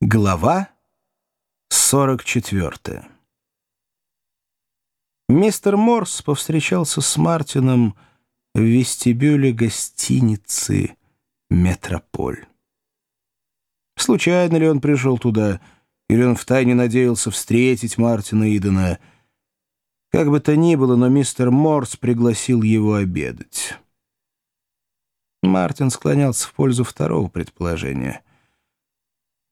Глава 44 Мистер Морс повстречался с Мартином в вестибюле гостиницы «Метрополь». Случайно ли он пришел туда, или он втайне надеялся встретить Мартина Идена? Как бы то ни было, но мистер Морс пригласил его обедать. Мартин склонялся в пользу второго предположения —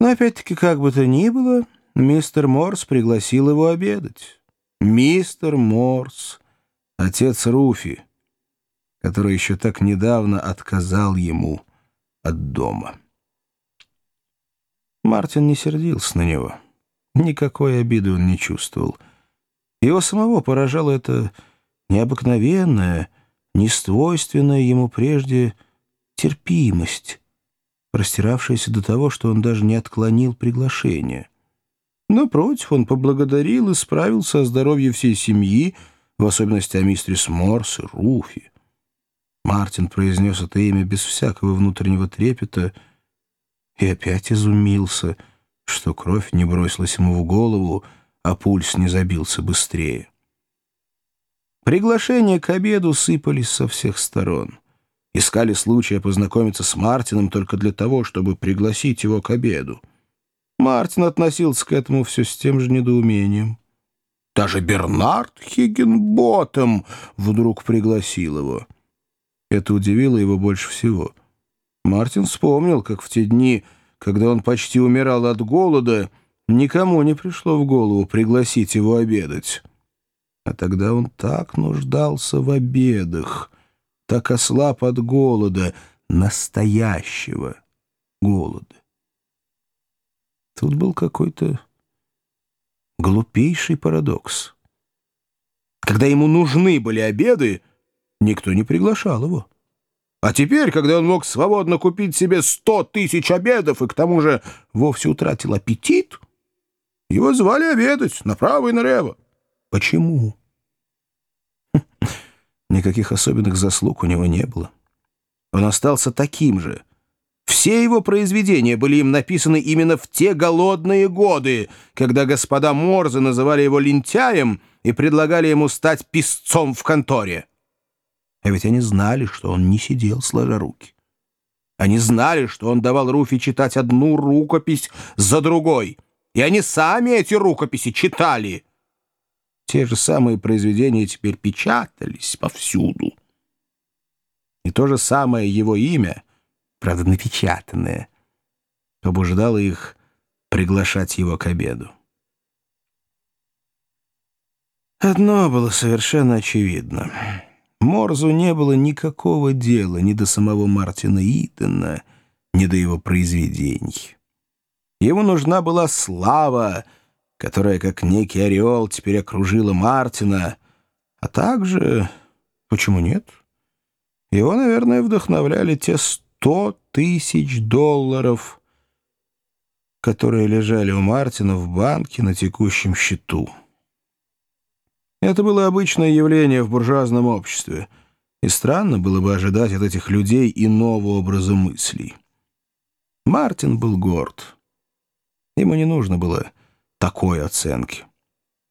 но опять-таки, как бы то ни было, мистер Морс пригласил его обедать. Мистер Морс, отец Руфи, который еще так недавно отказал ему от дома. Мартин не сердился на него. Никакой обиды он не чувствовал. Его самого поражало это необыкновенная, несвойственная ему прежде терпимость, простиравшаяся до того, что он даже не отклонил приглашение. Напротив, он поблагодарил и справился о здоровье всей семьи, в особенности о мистерис Морс и Руфи. Мартин произнес это имя без всякого внутреннего трепета и опять изумился, что кровь не бросилась ему в голову, а пульс не забился быстрее. Приглашения к обеду сыпались со всех сторон — искали случая познакомиться с Мартином только для того, чтобы пригласить его к обеду. Мартин относился к этому все с тем же недоумением. Даже Бернард Хиггенботтем вдруг пригласил его. Это удивило его больше всего. Мартин вспомнил, как в те дни, когда он почти умирал от голода, никому не пришло в голову пригласить его обедать. А тогда он так нуждался в обедах — так ослаб от голода, настоящего голода. Тут был какой-то глупейший парадокс. Когда ему нужны были обеды, никто не приглашал его. А теперь, когда он мог свободно купить себе сто тысяч обедов и к тому же вовсе утратил аппетит, его звали обедать направо и налево. Почему? Никаких особенных заслуг у него не было. Он остался таким же. Все его произведения были им написаны именно в те голодные годы, когда господа Морзы называли его лентяем и предлагали ему стать писцом в конторе. А ведь они знали, что он не сидел сложа руки. Они знали, что он давал Руфи читать одну рукопись за другой, и они сами эти рукописи читали — те же самые произведения теперь печатались повсюду. И то же самое его имя, правда напечатанное, побуждало их приглашать его к обеду. Одно было совершенно очевидно. Морзу не было никакого дела ни до самого Мартина Итона, ни до его произведений. Ему нужна была слава, которая, как некий ореол, теперь окружила Мартина, а также, почему нет, его, наверное, вдохновляли те сто тысяч долларов, которые лежали у Мартина в банке на текущем счету. Это было обычное явление в буржуазном обществе, и странно было бы ожидать от этих людей иного образа мыслей. Мартин был горд. Ему не нужно было такой оценки.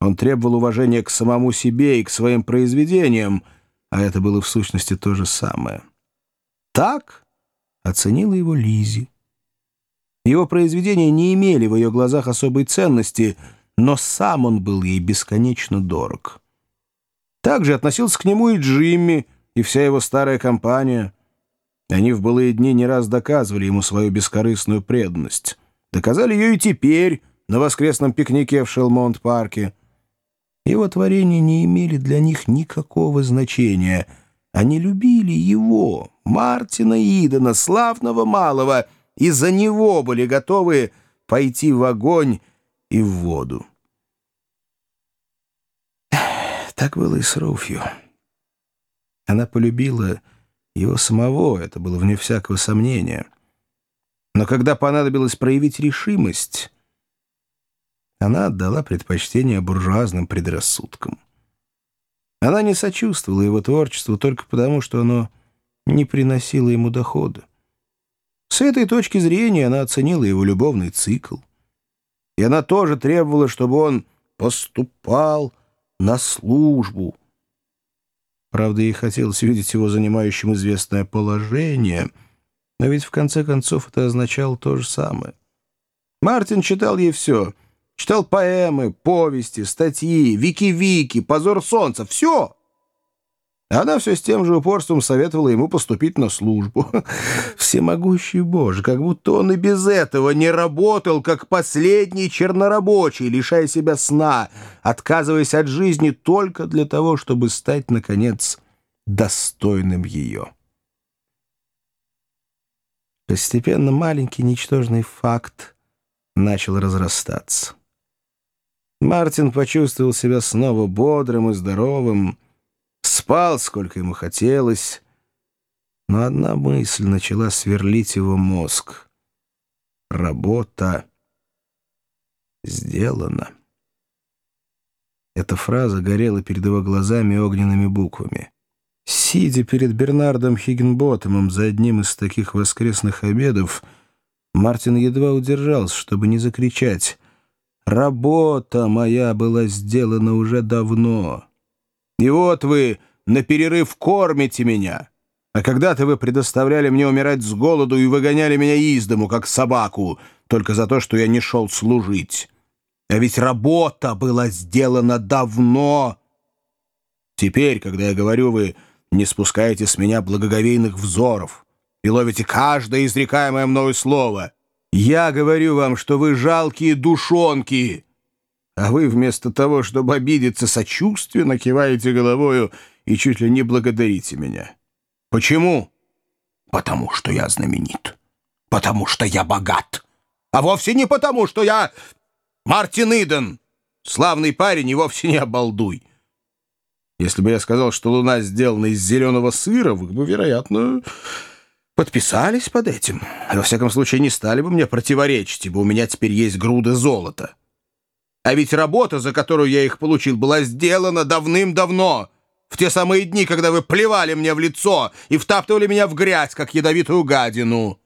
Он требовал уважения к самому себе и к своим произведениям, а это было в сущности то же самое. Так оценила его Лизи. Его произведения не имели в ее глазах особой ценности, но сам он был ей бесконечно дорог. Также относился к нему и Джимми, и вся его старая компания. Они в былые дни не раз доказывали ему свою бескорыстную преданность. Доказали ее и теперь, на воскресном пикнике в Шелмонт-парке. Его творения не имели для них никакого значения. Они любили его, Мартина Идена, славного малого, и за него были готовы пойти в огонь и в воду. Так было и с Руфью. Она полюбила его самого, это было вне всякого сомнения. Но когда понадобилось проявить решимость, она отдала предпочтение буржуазным предрассудкам. Она не сочувствовала его творчеству только потому, что оно не приносило ему дохода. С этой точки зрения она оценила его любовный цикл, и она тоже требовала, чтобы он поступал на службу. Правда, ей хотелось видеть его занимающим известное положение, но ведь в конце концов это означало то же самое. Мартин читал ей все. Читал поэмы, повести, статьи, вики-вики, позор солнца. Все. Она все с тем же упорством советовала ему поступить на службу. Всемогущий Боже, как будто он и без этого не работал, как последний чернорабочий, лишая себя сна, отказываясь от жизни только для того, чтобы стать, наконец, достойным ее. Постепенно маленький ничтожный факт начал разрастаться. Мартин почувствовал себя снова бодрым и здоровым, спал, сколько ему хотелось, но одна мысль начала сверлить его мозг. Работа сделана. Эта фраза горела перед его глазами огненными буквами. Сидя перед Бернардом Хиггенботтомом за одним из таких воскресных обедов, Мартин едва удержался, чтобы не закричать «Работа моя была сделана уже давно». И вот вы на перерыв кормите меня. А когда-то вы предоставляли мне умирать с голоду и выгоняли меня из дому, как собаку, только за то, что я не шел служить. А ведь работа была сделана давно. Теперь, когда я говорю, вы не спускаете с меня благоговейных взоров и ловите каждое изрекаемое мною слово. Я говорю вам, что вы жалкие душонки, а вы вместо того, чтобы обидеться сочувственно, киваете головою и чуть ли не благодарите меня. Почему? Потому что я знаменит. Потому что я богат. А вовсе не потому, что я Мартин Иден. Славный парень и вовсе не обалдуй. Если бы я сказал, что луна сделана из зеленого сыра, вы бы, вероятно, подписались под этим. Во всяком случае, не стали бы мне противоречить, ибо у меня теперь есть груды золота. А ведь работа, за которую я их получил, была сделана давным-давно, в те самые дни, когда вы плевали мне в лицо и втаптывали меня в грязь, как ядовитую гадину.